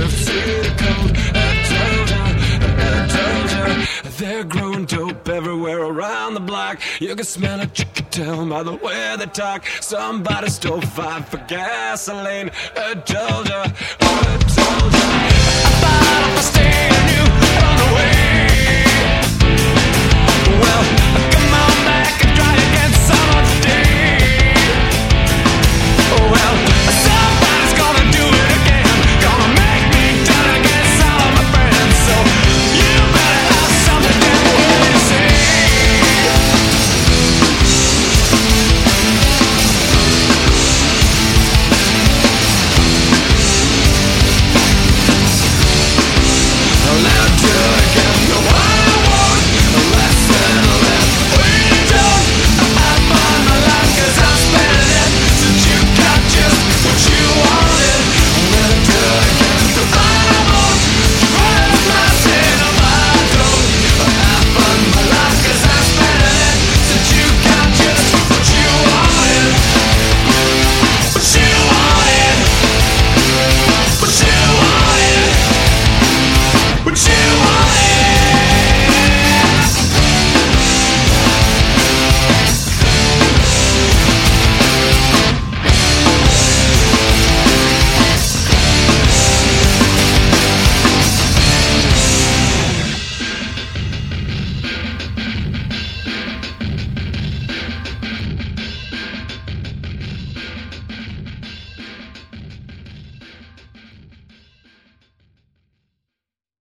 of cedar cold. I told her, I they're growing dope everywhere around the block. You can smell it, you can tell by the way they talk. Somebody stole five for gasoline. I told her, I.